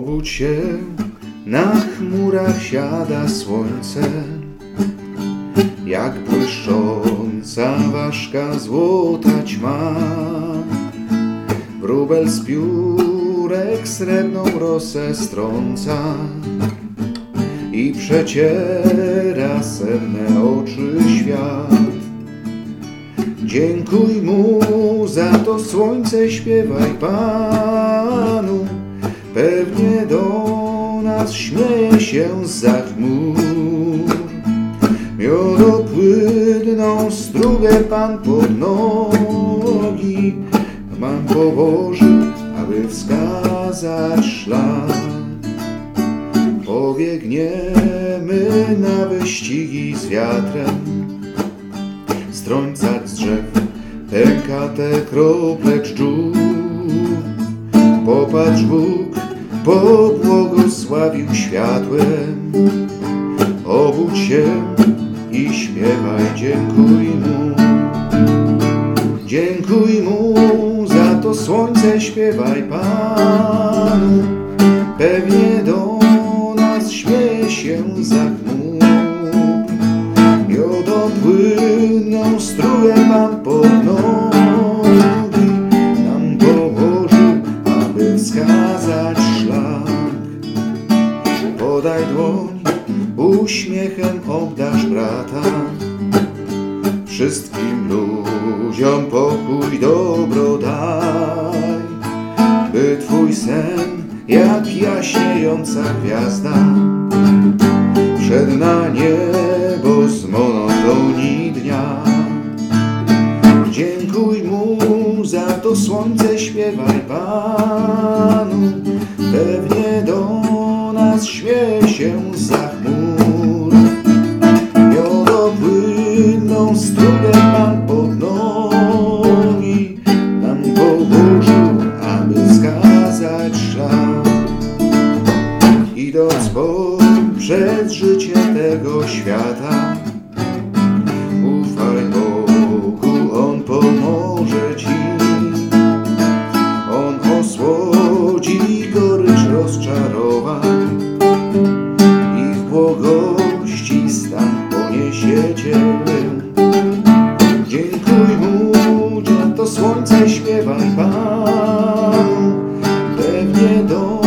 Obudź się, na chmurach siada słońce, jak błyszcząca ważka złota ćma. Wróbel z piórek srebrną rosę strąca i przeciera senne oczy świat. Dziękuj mu za to słońce, śpiewaj Panu, pewnie do nas śmieje się za chmur. Miodopłynną strugę Pan pod nogi mam położył, aby wskazać szlak. Pobiegniemy na wyścigi z wiatrem, strącać z drzew pękate krople dżdżu. Popatrz Bóg, pobłogosławił światłem. Obudź się i śpiewaj, dziękuj Mu. Dziękuj Mu za to słońce, śpiewaj Panu. Pewnie do nas śmieje się za chmur. Miodopłynną strugę Pan pod Podaj dłoń, uśmiechem obdasz brata. Wszystkim ludziom pokój dobro daj, by Twój sen jak jaśniejąca gwiazda wszedł na niebo z monotonii dnia. Dziękuj mu za to słońce, śpiewaj Panu, Jedną strugę Pan pod nogi nam położył, aby wskazać szlak. Idąc po przed życie tego świata, ufaj Bogu, On pomoże Ci. On osłodzi gorycz rozczarowań i w błogości stan poniesie Cię. zaśpiewaj Panu, pewnie do